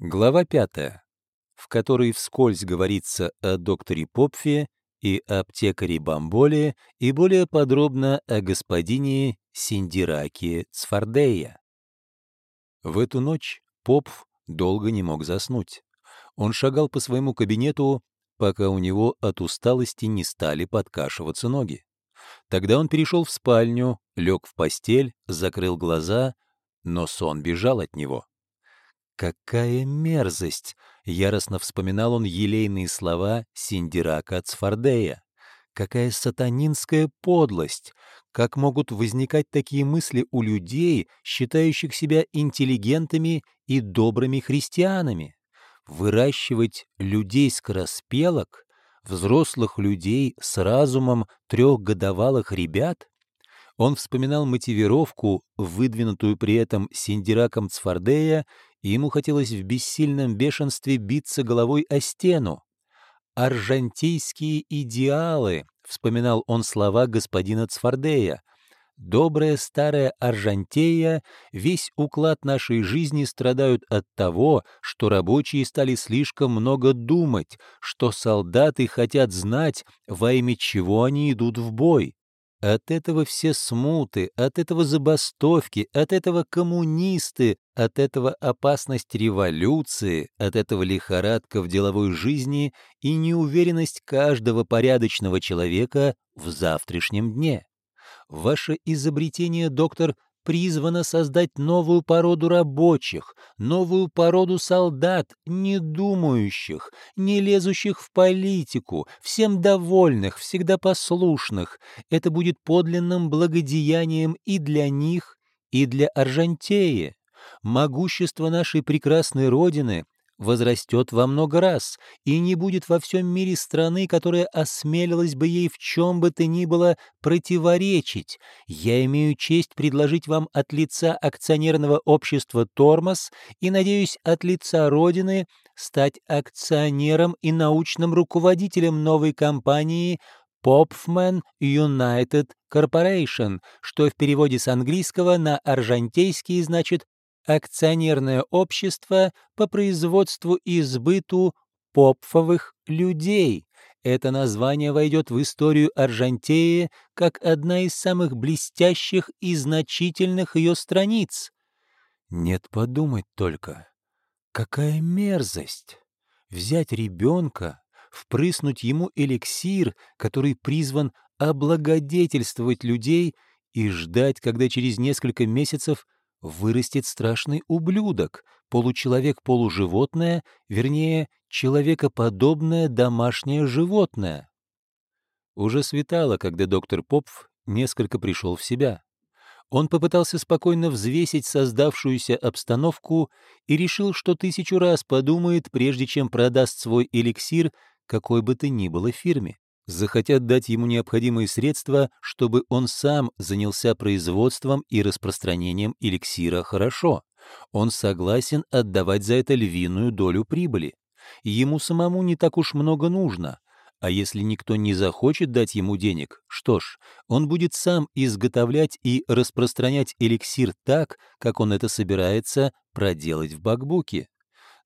Глава пятая, в которой вскользь говорится о докторе Попфе и аптекаре Бамболе и более подробно о господине Синдираке Цфардея. В эту ночь Попф долго не мог заснуть. Он шагал по своему кабинету, пока у него от усталости не стали подкашиваться ноги. Тогда он перешел в спальню, лег в постель, закрыл глаза, но сон бежал от него. Какая мерзость! Яростно вспоминал он елейные слова Синдирака Цфардея. Какая сатанинская подлость! Как могут возникать такие мысли у людей, считающих себя интеллигентами и добрыми христианами? Выращивать людей-скороспелок, взрослых людей с разумом трехгодовалых ребят? Он вспоминал мотивировку, выдвинутую при этом Синдираком Цфардея, и ему хотелось в бессильном бешенстве биться головой о стену. «Аржантийские идеалы», — вспоминал он слова господина Цфардея, «добрая старая Аржантея, весь уклад нашей жизни страдают от того, что рабочие стали слишком много думать, что солдаты хотят знать, во имя чего они идут в бой. От этого все смуты, от этого забастовки, от этого коммунисты, от этого опасность революции, от этого лихорадка в деловой жизни и неуверенность каждого порядочного человека в завтрашнем дне. Ваше изобретение, доктор, призвано создать новую породу рабочих, новую породу солдат, не думающих, не лезущих в политику, всем довольных, всегда послушных. Это будет подлинным благодеянием и для них, и для Аржантеи. Могущество нашей прекрасной Родины возрастет во много раз, и не будет во всем мире страны, которая осмелилась бы ей в чем бы то ни было противоречить. Я имею честь предложить вам от лица акционерного общества «Тормоз» и, надеюсь, от лица Родины стать акционером и научным руководителем новой компании Popfman United Corporation, что в переводе с английского на аржантейский значит акционерное общество по производству и сбыту попфовых людей. Это название войдет в историю Аржантеи как одна из самых блестящих и значительных ее страниц. Нет, подумать только. Какая мерзость! Взять ребенка, впрыснуть ему эликсир, который призван облагодетельствовать людей, и ждать, когда через несколько месяцев – вырастет страшный ублюдок, получеловек-полуживотное, вернее, человекоподобное домашнее животное. Уже светало, когда доктор Попф несколько пришел в себя. Он попытался спокойно взвесить создавшуюся обстановку и решил, что тысячу раз подумает, прежде чем продаст свой эликсир какой бы то ни было фирме захотят дать ему необходимые средства, чтобы он сам занялся производством и распространением эликсира хорошо. Он согласен отдавать за это львиную долю прибыли. Ему самому не так уж много нужно. А если никто не захочет дать ему денег, что ж, он будет сам изготовлять и распространять эликсир так, как он это собирается проделать в бакбуке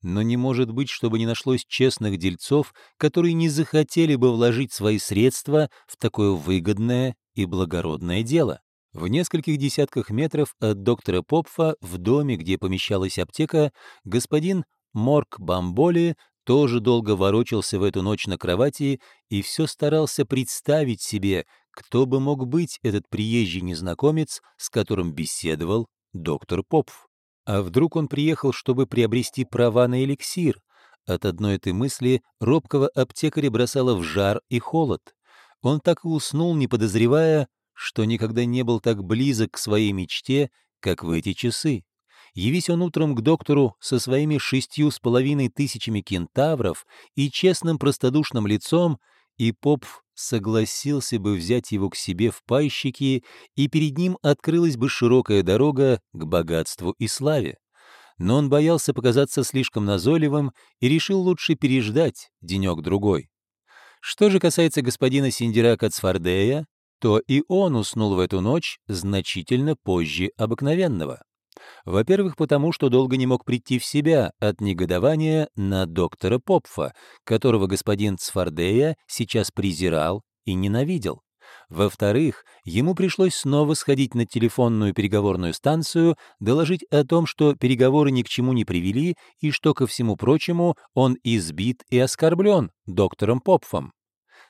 но не может быть, чтобы не нашлось честных дельцов, которые не захотели бы вложить свои средства в такое выгодное и благородное дело. В нескольких десятках метров от доктора Попфа в доме, где помещалась аптека, господин Морк Бамболи тоже долго ворочался в эту ночь на кровати и все старался представить себе, кто бы мог быть этот приезжий незнакомец, с которым беседовал доктор Попф. А вдруг он приехал, чтобы приобрести права на эликсир? От одной этой мысли робкого аптекаря бросало в жар и холод. Он так и уснул, не подозревая, что никогда не был так близок к своей мечте, как в эти часы. Явись он утром к доктору со своими шестью с половиной тысячами кентавров и честным простодушным лицом, и поп согласился бы взять его к себе в пайщики, и перед ним открылась бы широкая дорога к богатству и славе. Но он боялся показаться слишком назойливым и решил лучше переждать денек-другой. Что же касается господина Синдира Кацфардея, то и он уснул в эту ночь значительно позже обыкновенного. Во-первых, потому что долго не мог прийти в себя от негодования на доктора Попфа, которого господин Цфардея сейчас презирал и ненавидел. Во-вторых, ему пришлось снова сходить на телефонную переговорную станцию, доложить о том, что переговоры ни к чему не привели и что, ко всему прочему, он избит и оскорблен доктором Попфом.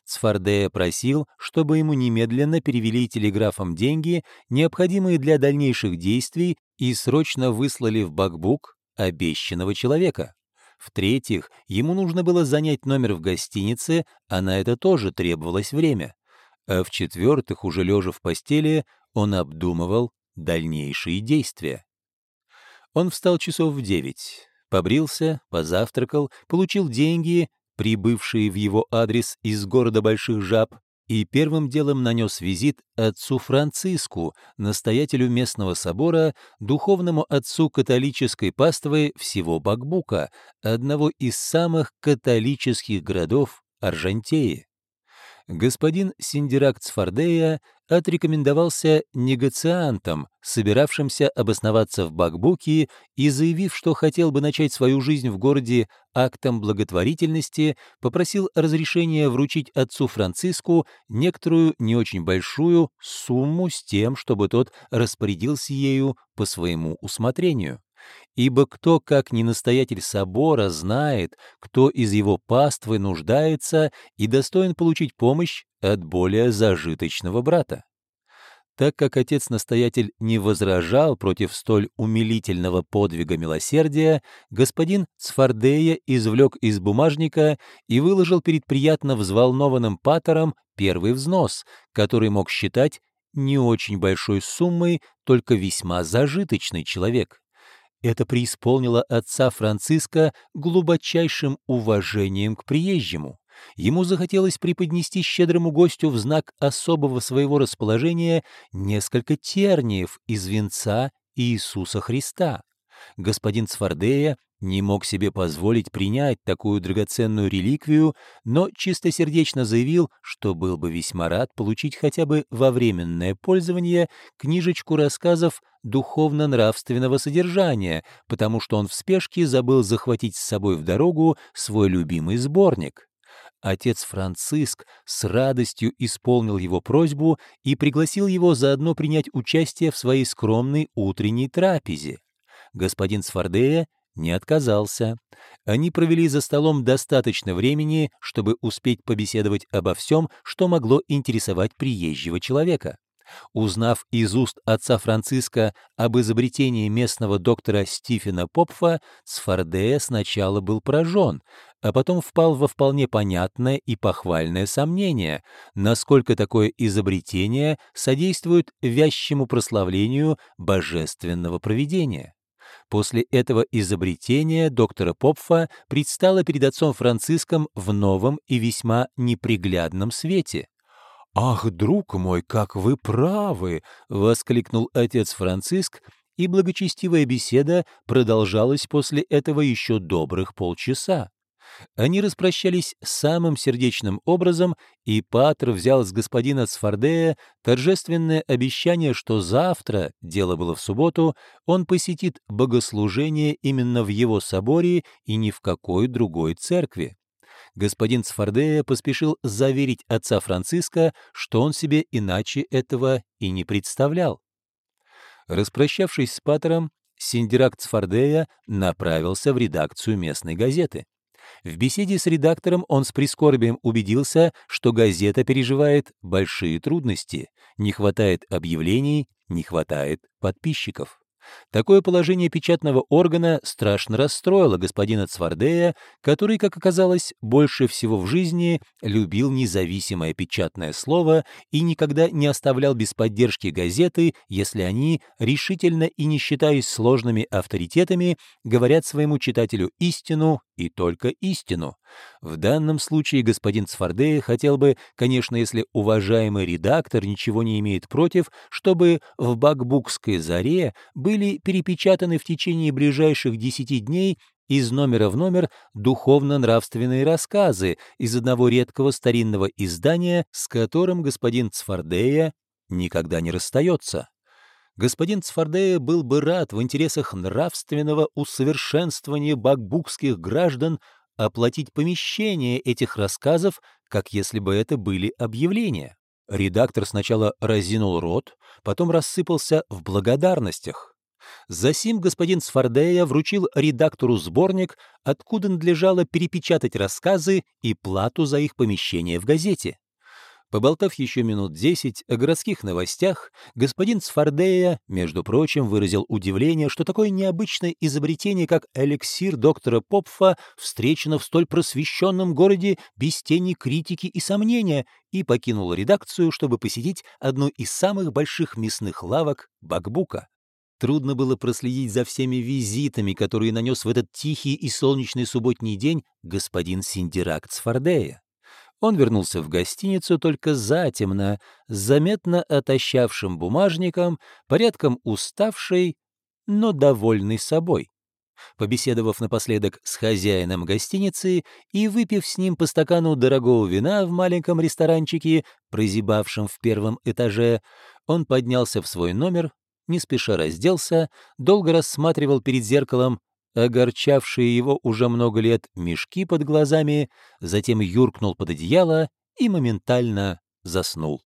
Цфардея просил, чтобы ему немедленно перевели телеграфом деньги, необходимые для дальнейших действий, и срочно выслали в Бакбук обещанного человека. В-третьих, ему нужно было занять номер в гостинице, а на это тоже требовалось время. А в-четвертых, уже лежа в постели, он обдумывал дальнейшие действия. Он встал часов в девять, побрился, позавтракал, получил деньги, прибывшие в его адрес из города Больших Жаб, и первым делом нанес визит отцу Франциску, настоятелю местного собора, духовному отцу католической паствы всего Бакбука, одного из самых католических городов Аржантеи господин Синдирак Цфардея отрекомендовался негациантом, собиравшимся обосноваться в Бакбуке и заявив, что хотел бы начать свою жизнь в городе актом благотворительности, попросил разрешения вручить отцу Франциску некоторую не очень большую сумму с тем, чтобы тот распорядился ею по своему усмотрению. Ибо кто, как не настоятель собора, знает, кто из его паствы нуждается и достоин получить помощь от более зажиточного брата. Так как отец-настоятель не возражал против столь умилительного подвига милосердия, господин Цфардея извлек из бумажника и выложил перед приятно взволнованным патором первый взнос, который мог считать не очень большой суммой, только весьма зажиточный человек. Это преисполнило отца Франциска глубочайшим уважением к приезжему. Ему захотелось преподнести щедрому гостю в знак особого своего расположения несколько терниев из венца Иисуса Христа. Господин Цфардея не мог себе позволить принять такую драгоценную реликвию, но чистосердечно заявил, что был бы весьма рад получить хотя бы во временное пользование книжечку рассказов духовно-нравственного содержания, потому что он в спешке забыл захватить с собой в дорогу свой любимый сборник. Отец Франциск с радостью исполнил его просьбу и пригласил его заодно принять участие в своей скромной утренней трапезе. Господин Сфардея не отказался. Они провели за столом достаточно времени, чтобы успеть побеседовать обо всем, что могло интересовать приезжего человека. Узнав из уст отца Франциска об изобретении местного доктора Стивена Попфа, Сфардея сначала был поражен, а потом впал во вполне понятное и похвальное сомнение, насколько такое изобретение содействует вязчему прославлению божественного провидения. После этого изобретения доктора Попфа предстало перед отцом Франциском в новом и весьма неприглядном свете. «Ах, друг мой, как вы правы!» — воскликнул отец Франциск, и благочестивая беседа продолжалась после этого еще добрых полчаса. Они распрощались самым сердечным образом, и Патр взял с господина Сфардея торжественное обещание, что завтра, дело было в субботу, он посетит богослужение именно в его соборе и ни в какой другой церкви. Господин Сфардея поспешил заверить отца Франциска, что он себе иначе этого и не представлял. Распрощавшись с Патером, Синдирак Цфардея направился в редакцию местной газеты. В беседе с редактором он с прискорбием убедился, что газета переживает большие трудности, не хватает объявлений, не хватает подписчиков. Такое положение печатного органа страшно расстроило господина Цвардея, который, как оказалось, больше всего в жизни любил независимое печатное слово и никогда не оставлял без поддержки газеты, если они, решительно и не считаясь сложными авторитетами, говорят своему читателю истину и только истину. В данном случае господин Цфардея хотел бы, конечно, если уважаемый редактор ничего не имеет против, чтобы в Бакбукской заре были перепечатаны в течение ближайших десяти дней из номера в номер духовно-нравственные рассказы из одного редкого старинного издания, с которым господин Цфардея никогда не расстается. Господин Цфардея был бы рад в интересах нравственного усовершенствования бакбукских граждан оплатить помещение этих рассказов, как если бы это были объявления. Редактор сначала разинул рот, потом рассыпался в благодарностях. Засим господин Сфардея вручил редактору сборник, откуда надлежало перепечатать рассказы и плату за их помещение в газете. Поболтав еще минут десять о городских новостях, господин Сфардея, между прочим, выразил удивление, что такое необычное изобретение, как эликсир доктора Попфа, встречено в столь просвещенном городе без тени критики и сомнения, и покинул редакцию, чтобы посетить одну из самых больших мясных лавок Бакбука. Трудно было проследить за всеми визитами, которые нанес в этот тихий и солнечный субботний день господин Синдирак Цфардея. Он вернулся в гостиницу только затемно, с заметно отощавшим бумажником, порядком уставший, но довольный собой. Побеседовав напоследок с хозяином гостиницы и выпив с ним по стакану дорогого вина в маленьком ресторанчике, прозябавшем в первом этаже, он поднялся в свой номер, не спеша разделся, долго рассматривал перед зеркалом огорчавшие его уже много лет мешки под глазами, затем юркнул под одеяло и моментально заснул.